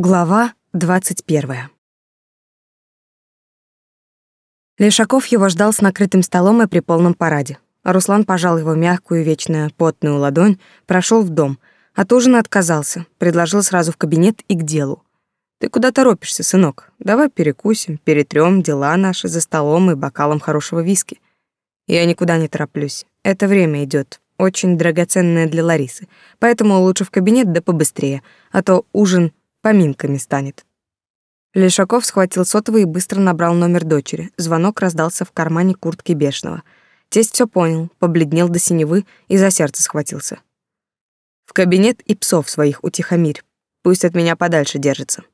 Глава двадцать первая. Лешаков его ждал с накрытым столом и при полном параде. Руслан пожал его мягкую, вечно потную ладонь, прошел в дом. От ужина отказался, предложил сразу в кабинет и к делу. «Ты куда торопишься, сынок? Давай перекусим, перетрем дела наши за столом и бокалом хорошего виски». «Я никуда не тороплюсь. Это время идет, очень драгоценное для Ларисы. Поэтому лучше в кабинет да побыстрее, а то ужин поминками станет. Лешаков схватил сотовый и быстро набрал номер дочери. Звонок раздался в кармане куртки Бешеного. Тесть все понял, побледнел до синевы и за сердце схватился. В кабинет и псов своих утихомирь. Пусть от меня подальше держится.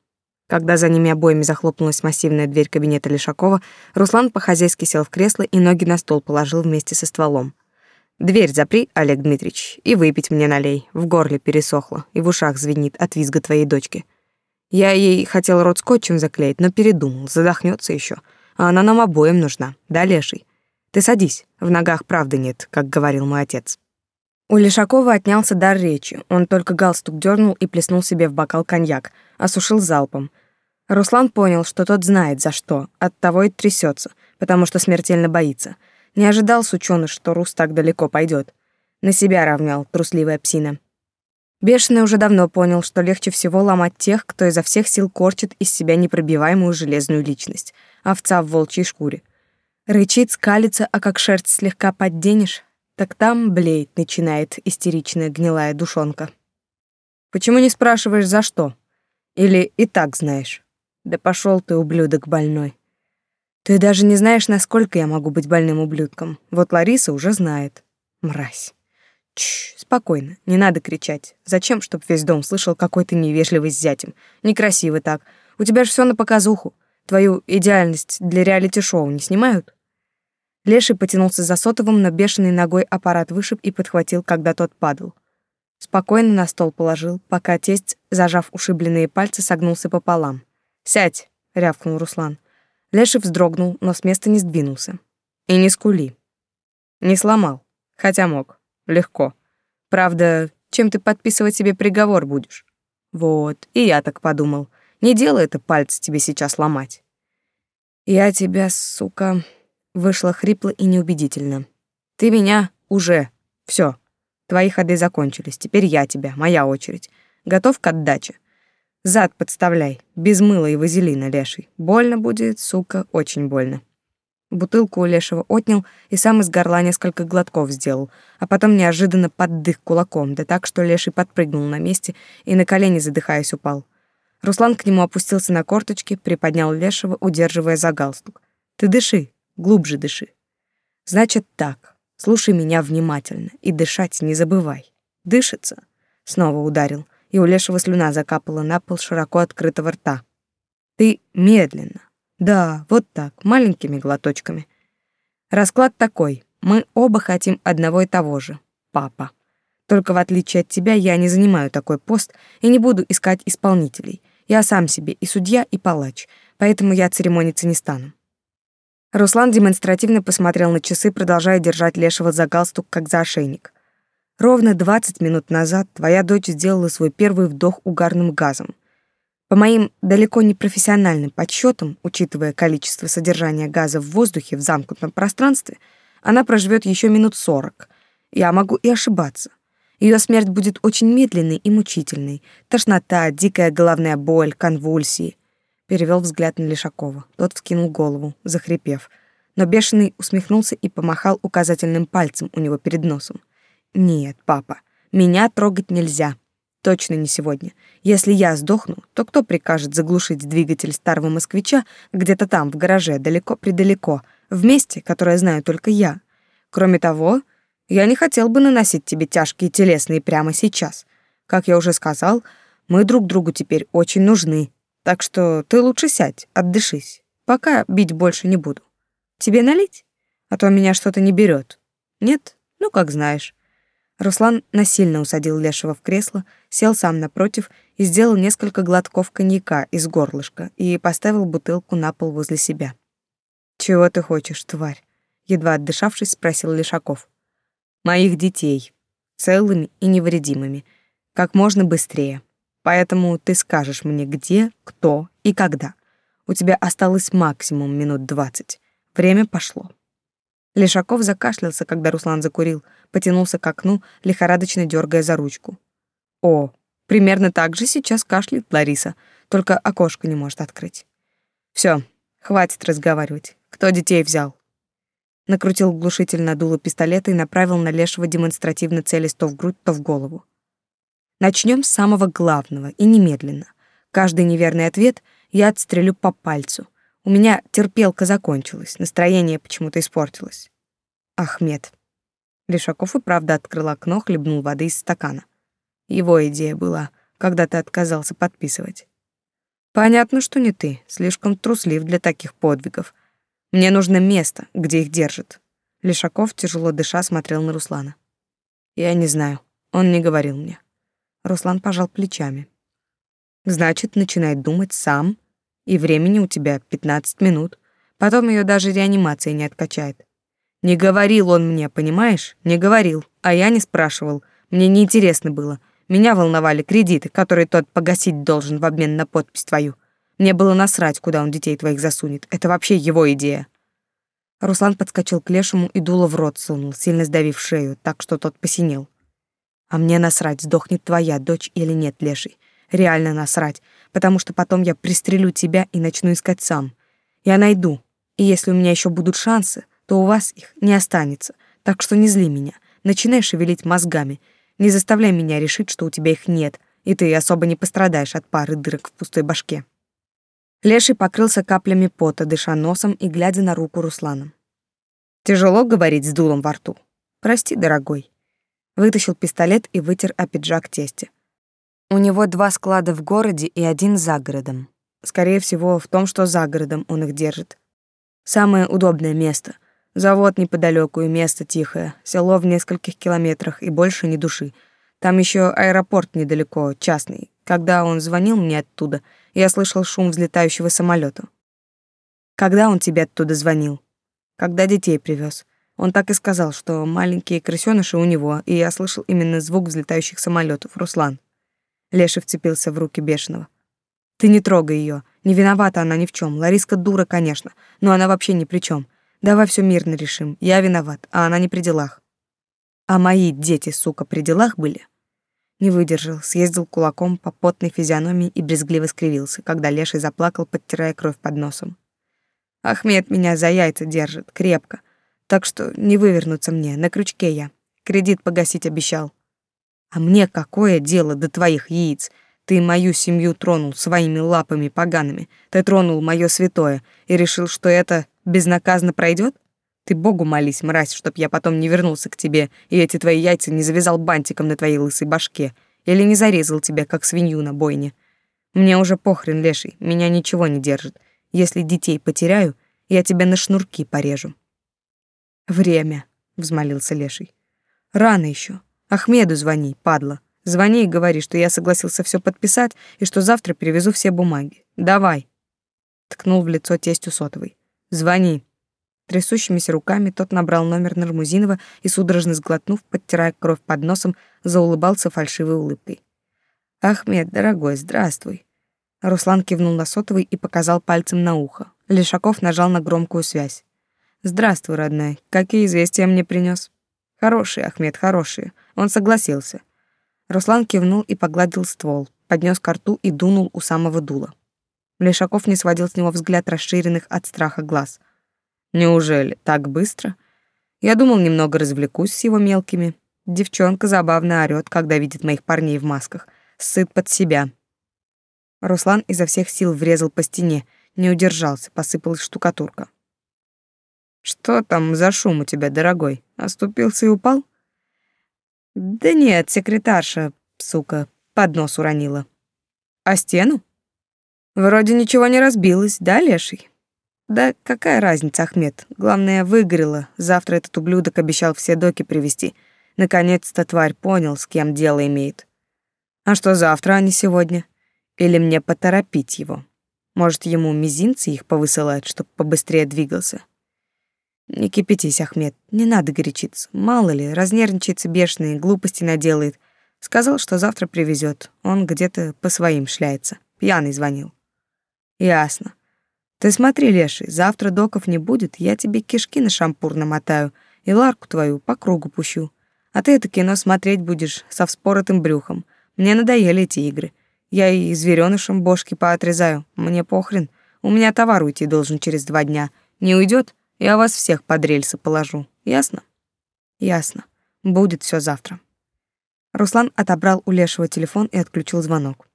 Когда за ними обоими захлопнулась массивная дверь кабинета Лешакова, Руслан по-хозяйски сел в кресло и ноги на стол положил вместе со стволом. «Дверь запри, Олег Дмитриевич, и выпить мне налей. В горле пересохло, и в ушах звенит от визга твоей дочки. Я ей хотел рот скотчем заклеить, но передумал, задохнется еще. А она нам обоим нужна, да, Леший? Ты садись, в ногах правды нет, как говорил мой отец. У Лешакова отнялся дар речи. Он только галстук дернул и плеснул себе в бокал коньяк, осушил залпом. Руслан понял, что тот знает за что, оттого и трясется, потому что смертельно боится. Не ожидал сучёныш, что Рус так далеко пойдет. На себя равнял трусливая псина. Бешеный уже давно понял, что легче всего ломать тех, кто изо всех сил корчит из себя непробиваемую железную личность. Овца в волчьей шкуре. Рычит, скалится, а как шерсть слегка подденешь, так там блеет, начинает истеричная гнилая душонка. Почему не спрашиваешь, за что? Или и так знаешь? Да пошел ты, ублюдок больной. Ты даже не знаешь, насколько я могу быть больным ублюдком. Вот Лариса уже знает. Мразь. Чш, спокойно, не надо кричать. Зачем, чтоб весь дом слышал, какой ты невежливый с зятем? Некрасиво так. У тебя же все на показуху. Твою идеальность для реалити-шоу не снимают? Леший потянулся за сотовым, но бешеной ногой аппарат вышиб и подхватил, когда тот падал. Спокойно на стол положил, пока тесть, зажав ушибленные пальцы, согнулся пополам. «Сядь!» — рявкнул Руслан. Леший вздрогнул, но с места не сдвинулся. «И не скули». Не сломал, хотя мог. Легко. Правда, чем ты подписывать себе приговор будешь? Вот, и я так подумал. Не делай это пальцы тебе сейчас ломать. Я тебя, сука, вышла хрипло и неубедительно. Ты меня уже. Все. Твои ходы закончились. Теперь я тебя, моя очередь. Готов к отдаче? Зад подставляй, без мыла и вазелина, леший. Больно будет, сука, очень больно. Бутылку у Лешего отнял и сам из горла несколько глотков сделал, а потом неожиданно поддых кулаком, да так, что Леший подпрыгнул на месте и на колени, задыхаясь, упал. Руслан к нему опустился на корточки, приподнял Лешего, удерживая за галстук. «Ты дыши, глубже дыши». «Значит так, слушай меня внимательно и дышать не забывай. Дышится?» Снова ударил, и у Лешего слюна закапала на пол широко открытого рта. «Ты медленно, да, вот так, маленькими глоточками. Расклад такой. Мы оба хотим одного и того же. Папа. Только в отличие от тебя я не занимаю такой пост и не буду искать исполнителей. Я сам себе и судья, и палач, поэтому я церемониться не стану. Руслан демонстративно посмотрел на часы, продолжая держать Лешего за галстук, как за ошейник. Ровно 20 минут назад твоя дочь сделала свой первый вдох угарным газом. По моим далеко не профессиональным подсчетам, учитывая количество содержания газа в воздухе в замкнутом пространстве, она проживет еще минут сорок. Я могу и ошибаться. Ее смерть будет очень медленной и мучительной. Тошнота, дикая головная боль, конвульсии. Перевел взгляд на Лешакова. Тот вскинул голову, захрипев. Но бешеный усмехнулся и помахал указательным пальцем у него перед носом. «Нет, папа, меня трогать нельзя. Точно не сегодня. Если я сдохну, то кто прикажет заглушить двигатель старого москвича где-то там, в гараже, далеко-предалеко, в месте, которое знаю только я? Кроме того, я не хотел бы наносить тебе тяжкие телесные прямо сейчас. Как я уже сказал, мы друг другу теперь очень нужны. Так что ты лучше сядь, отдышись. Пока бить больше не буду. Тебе налить? А то меня что-то не берет. Нет? Ну, как знаешь. Руслан насильно усадил Лешего в кресло, сел сам напротив и сделал несколько глотков коньяка из горлышка и поставил бутылку на пол возле себя. «Чего ты хочешь, тварь?» Едва отдышавшись, спросил Лешаков. «Моих детей. Целыми и невредимыми. Как можно быстрее. Поэтому ты скажешь мне, где, кто и когда. У тебя осталось максимум минут двадцать. Время пошло. Лешаков закашлялся, когда Руслан закурил, потянулся к окну, лихорадочно дергая за ручку. О, примерно так же сейчас кашляет Лариса, только окошко не может открыть. Все, хватит разговаривать. Кто детей взял? Накрутил глушитель на дуло пистолета и направил на Лешего демонстративно целясь то в грудь, то в голову. Начнем с самого главного и немедленно. Каждый неверный ответ я отстрелю по пальцу. У меня терпелка закончилась, настроение почему-то испортилось. Ахмед. Лешаков и правда открыл окно, хлебнул воды из стакана. Его идея была, когда ты отказался подписывать. Понятно, что не ты, слишком труслив для таких подвигов. Мне нужно место, где их держат. Лешаков, тяжело дыша, смотрел на Руслана. Я не знаю, он не говорил мне. Руслан пожал плечами. Значит, начинает думать сам, и времени у тебя 15 минут. Потом ее даже реанимация не откачает. Не говорил он мне, понимаешь? Не говорил, а я не спрашивал. Мне неинтересно было. Меня волновали кредиты, которые тот погасить должен в обмен на подпись твою. Мне было насрать, куда он детей твоих засунет. Это вообще его идея. Руслан подскочил к Лешему и дуло в рот сунул, сильно сдавив шею, так что тот посинел. А мне насрать, сдохнет твоя дочь или нет, Леший. Реально насрать, потому что потом я пристрелю тебя и начну искать сам. Я найду. И если у меня еще будут шансы, то у вас их не останется. Так что не зли меня. Начинай шевелить мозгами. Не заставляй меня решить, что у тебя их нет, и ты особо не пострадаешь от пары дырок в пустой башке. Леший покрылся каплями пота, дыша носом и глядя на руку Руслана. Тяжело говорить с дулом во рту. Прости, дорогой вытащил пистолет и вытер о пиджак тесте. У него два склада в городе и один за городом. Скорее всего, в том, что за городом он их держит. Самое удобное место. Завод неподалеку и место тихое, село в нескольких километрах и больше ни души. Там еще аэропорт недалеко, частный. Когда он звонил мне оттуда, я слышал шум взлетающего самолета. Когда он тебе оттуда звонил? Когда детей привез. Он так и сказал, что маленькие крысёныши у него, и я слышал именно звук взлетающих самолетов. Руслан. Леша вцепился в руки бешеного. Ты не трогай ее. Не виновата она ни в чем. Лариска дура, конечно, но она вообще ни при чем. Давай все мирно решим. Я виноват, а она не при делах. А мои дети, сука, при делах были? Не выдержал, съездил кулаком по потной физиономии и брезгливо скривился, когда Леший заплакал, подтирая кровь под носом. Ахмед меня за яйца держит, крепко. Так что не вывернуться мне, на крючке я. Кредит погасить обещал. А мне какое дело до твоих яиц? Ты мою семью тронул своими лапами погаными. Ты тронул мое святое и решил, что это безнаказанно пройдет? Ты Богу молись, мразь, чтоб я потом не вернулся к тебе и эти твои яйца не завязал бантиком на твоей лысой башке или не зарезал тебя, как свинью на бойне. Мне уже похрен, леший, меня ничего не держит. Если детей потеряю, я тебя на шнурки порежу. Время, взмолился Леший. Рано еще. Ахмеду звони, падла. Звони и говори, что я согласился все подписать и что завтра перевезу все бумаги. Давай. Ткнул в лицо тестю сотовый. Звони. Трясущимися руками тот набрал номер Нармузинова и, судорожно сглотнув, подтирая кровь под носом, заулыбался фальшивой улыбкой. «Ахмед, дорогой, здравствуй». Руслан кивнул на сотовый и показал пальцем на ухо. Лешаков нажал на громкую связь. Здравствуй, родная. Какие известия мне принес? Хорошие, Ахмед, хорошие. Он согласился. Руслан кивнул и погладил ствол, поднес к рту и дунул у самого дула. Лешаков не сводил с него взгляд расширенных от страха глаз. Неужели так быстро? Я думал, немного развлекусь с его мелкими. Девчонка забавно орёт, когда видит моих парней в масках. Сыт под себя. Руслан изо всех сил врезал по стене, не удержался, посыпалась штукатурка. Что там за шум у тебя, дорогой? Оступился и упал? Да нет, секретарша, сука, под нос уронила. А стену? Вроде ничего не разбилось, да, леший? Да какая разница, Ахмед? Главное, выгорело. Завтра этот ублюдок обещал все доки привезти. Наконец-то тварь понял, с кем дело имеет. А что завтра, а не сегодня? Или мне поторопить его? Может, ему мизинцы их повысылать, чтоб побыстрее двигался? Не кипятись, Ахмед, не надо горячиться. Мало ли, разнервничается бешеный, глупости наделает. Сказал, что завтра привезет. Он где-то по своим шляется. Пьяный звонил. Ясно. Ты смотри, Леший, завтра доков не будет, я тебе кишки на шампур намотаю и ларку твою по кругу пущу. А ты это кино смотреть будешь со вспоротым брюхом. Мне надоели эти игры. Я и зверёнышам бошки поотрезаю. Мне похрен. У меня товар уйти должен через два дня. Не уйдет, я вас всех под рельсы положу. Ясно? Ясно. Будет все завтра. Руслан отобрал у Лешего телефон и отключил звонок.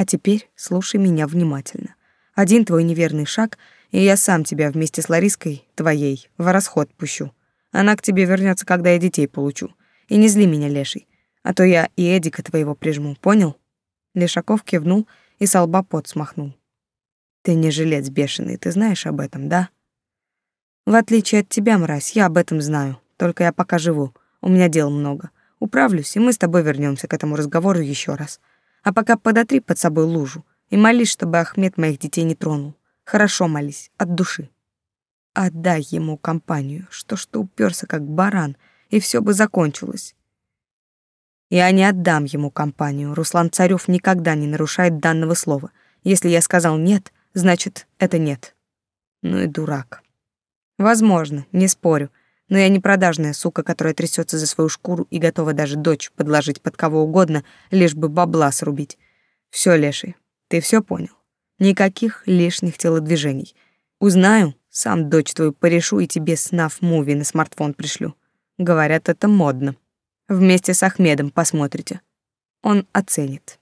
А теперь слушай меня внимательно. Один твой неверный шаг, и я сам тебя вместе с Лариской, твоей, в расход пущу. Она к тебе вернется, когда я детей получу. И не зли меня, Леший, а то я и Эдика твоего прижму, понял?» Лешаков кивнул и с лба пот смахнул. «Ты не жилец бешеный, ты знаешь об этом, да?» «В отличие от тебя, мразь, я об этом знаю. Только я пока живу, у меня дел много. Управлюсь, и мы с тобой вернемся к этому разговору еще раз. А пока подотри под собой лужу и молись, чтобы Ахмед моих детей не тронул. Хорошо молись, от души. Отдай ему компанию, что ж ты уперся как баран, и все бы закончилось. Я не отдам ему компанию. Руслан Царев никогда не нарушает данного слова. Если я сказал «нет», значит, это «нет». Ну и дурак. Возможно, не спорю, но я не продажная сука, которая трясется за свою шкуру и готова даже дочь подложить под кого угодно, лишь бы бабла срубить. Все, Леший, ты все понял. Никаких лишних телодвижений. Узнаю, сам дочь твою порешу и тебе снаф муви на смартфон пришлю. Говорят, это модно. Вместе с Ахмедом посмотрите. Он оценит.